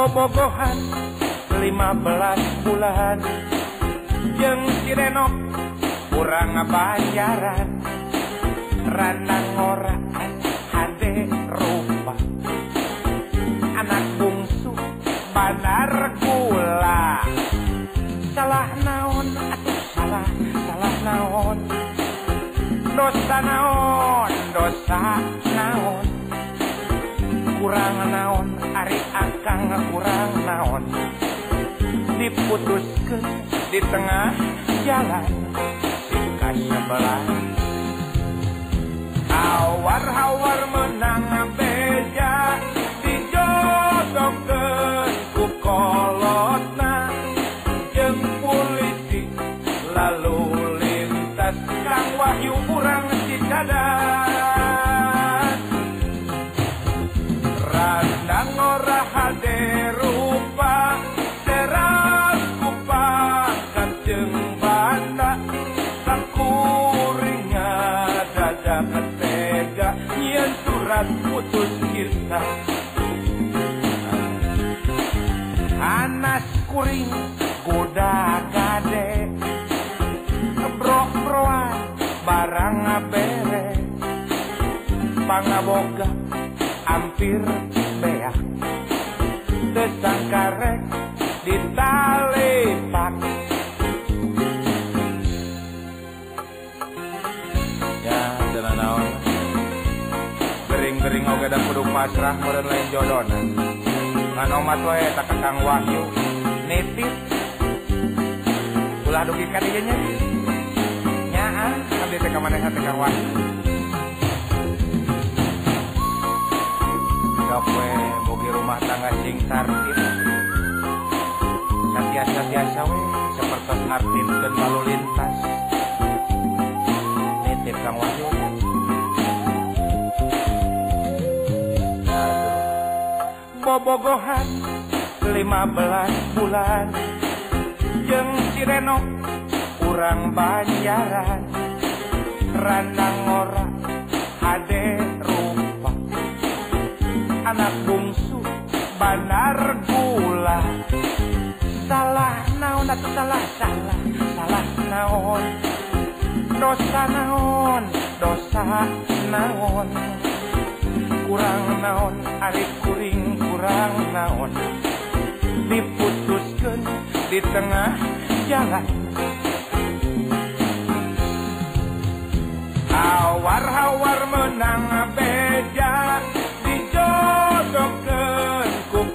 bobogohan 15 bulan. Jeng Cirenok kurang bayaran ranang orang hade rupa anak bungsu banar gula. Salah naon salah salah naon? Dosa naon dosa naon kurang naon Ari akan kurang naon. Diputuskan di tengah jalan singkat sebelah. Awar-hawar menang beja dijodohkan ku kolotna. Jeng politik lalu kangora haderupa terang kupakan jeng bata sakuringnya dada ketega yen surat putus kita Anas kuring goda gade Brok-broan barang abere. Pangaboga hampir beak Desang karek ditalepak Ya, jalan naon? Gering-gering oge da kudu pasrah meureun lain jodona Ngan omat we tak Kang Wahyu nitip ulah dugi ka dieu nya? Nyaa abdi teh ka manehna teh Wahyu We bogi rumah tangga sing tartib Satiasa-tiasa we sapertos ngartibkeun lalu lintas. Nitip Kang Wahyu. Bobogohan 15 bulan. Jeng Cirenok kurang bayaran randang ora anak bungsu Banar gula. Salah naon atau salah salah? Salah naon? Dosa naon? Dosa naon? Kurang naon? Ari kuring kurang naon? Diputuskan di tengah jalan.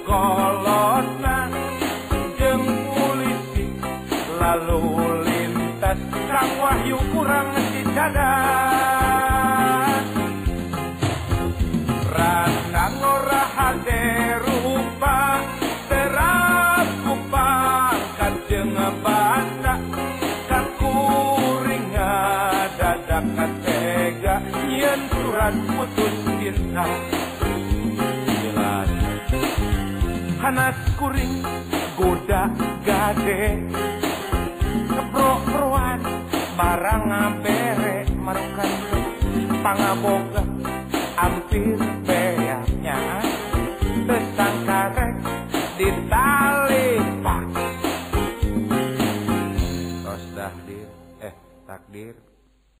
golongan jeng polisi lalu lintas. Kang Wahyu kurang di dada Ranang ora rupa terap kupangkat jeng batak kan kuring dadakan tega yen surat putus cinta. Hanas kuring goda gade. Kebrok-broan barang bere marukan pangaboga hampir beaknya besang karek ditali pak tos dahdir eh takdir